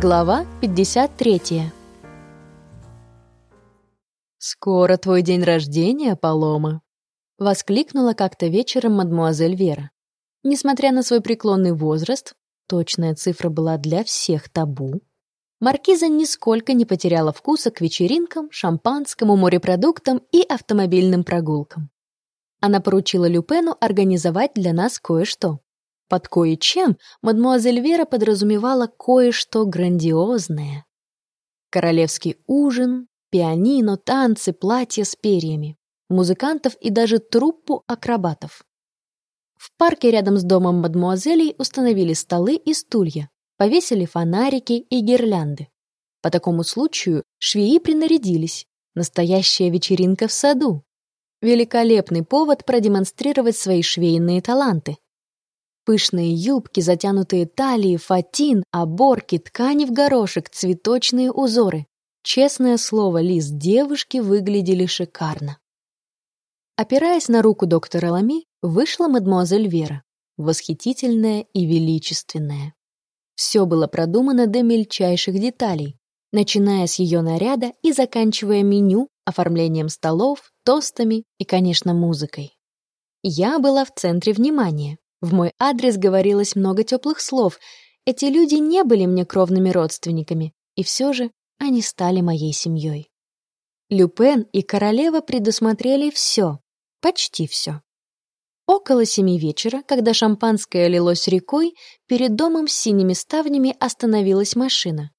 Глава 53 «Скоро твой день рождения, Палома!» — воскликнула как-то вечером мадмуазель Вера. Несмотря на свой преклонный возраст, точная цифра была для всех табу, маркиза нисколько не потеряла вкуса к вечеринкам, шампанскому, морепродуктам и автомобильным прогулкам. Она поручила Люпену организовать для нас кое-что. Под кое-чем мадмуазель Вера подразумевала кое-что грандиозное. Королевский ужин, пианино, танцы, платья с перьями, музыкантов и даже труппу акробатов. В парке рядом с домом мадмуазелей установили столы и стулья, повесили фонарики и гирлянды. По такому случаю швеи принарядились. Настоящая вечеринка в саду. Великолепный повод продемонстрировать свои швейные таланты. Пышные юбки, затянутые талии, фатин, оборки, ткани в горошек, цветочные узоры. Честное слово, лист девушки выглядели шикарно. Опираясь на руку доктора Лами, вышла мадемуазель Вера, восхитительная и величественная. Все было продумано до мельчайших деталей, начиная с ее наряда и заканчивая меню, оформлением столов, тостами и, конечно, музыкой. Я была в центре внимания. В мой адрес говорилось много теплых слов. Эти люди не были мне кровными родственниками, и все же они стали моей семьей. Люпен и королева предусмотрели все, почти все. Около семи вечера, когда шампанское лилось рекой, перед домом с синими ставнями остановилась машина.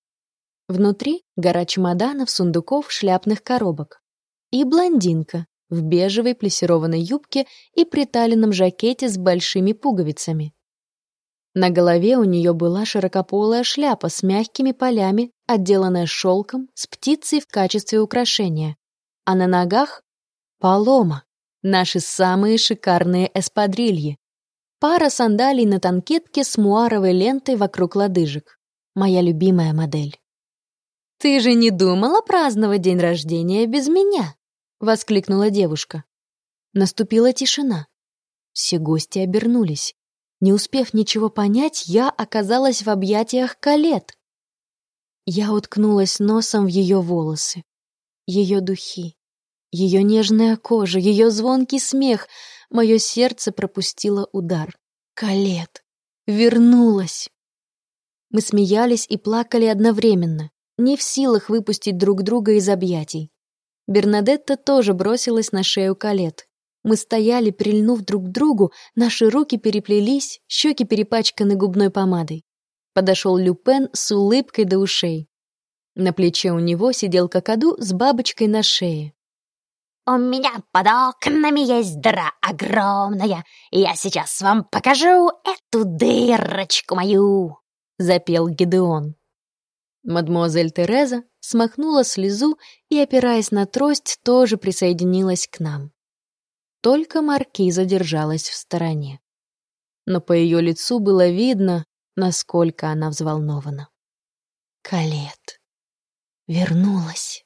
Внутри гора чемоданов, сундуков, шляпных коробок. И блондинка в бежевой плессированной юбке и приталенном жакете с большими пуговицами. На голове у нее была широкополая шляпа с мягкими полями, отделанная шелком, с птицей в качестве украшения. А на ногах — полома, наши самые шикарные эспадрильи. Пара сандалий на танкетке с муаровой лентой вокруг лодыжек. Моя любимая модель. «Ты же не думала праздновать день рождения без меня?» — воскликнула девушка. Наступила тишина. Все гости обернулись. Не успев ничего понять, я оказалась в объятиях Калет. Я уткнулась носом в ее волосы, ее духи, ее нежная кожа, ее звонкий смех. Мое сердце пропустило удар. Калет! Вернулась! Мы смеялись и плакали одновременно, не в силах выпустить друг друга из объятий. Бернадетта тоже бросилась на шею Калет. Мы стояли, прильнув друг к другу, наши руки переплелись, щеки перепачканы губной помадой. Подошел Люпен с улыбкой до ушей. На плече у него сидел какаду с бабочкой на шее. «У меня под окнами есть дыра огромная, и я сейчас вам покажу эту дырочку мою!» — запел Гидеон. Мадмуазель Тереза смахнула слезу и, опираясь на трость, тоже присоединилась к нам. Только маркиза держалась в стороне. Но по ее лицу было видно, насколько она взволнована. Калет вернулась.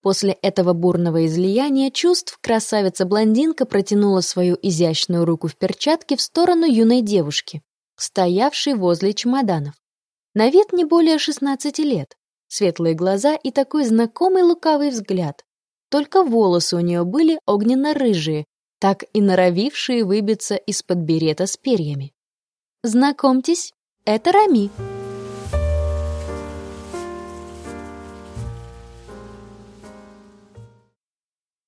После этого бурного излияния чувств красавица-блондинка протянула свою изящную руку в перчатке в сторону юной девушки, стоявшей возле чемоданов. На вид не более 16 лет, светлые глаза и такой знакомый лукавый взгляд. Только волосы у нее были огненно-рыжие, так и норовившие выбиться из-под берета с перьями. «Знакомьтесь, это Рами»,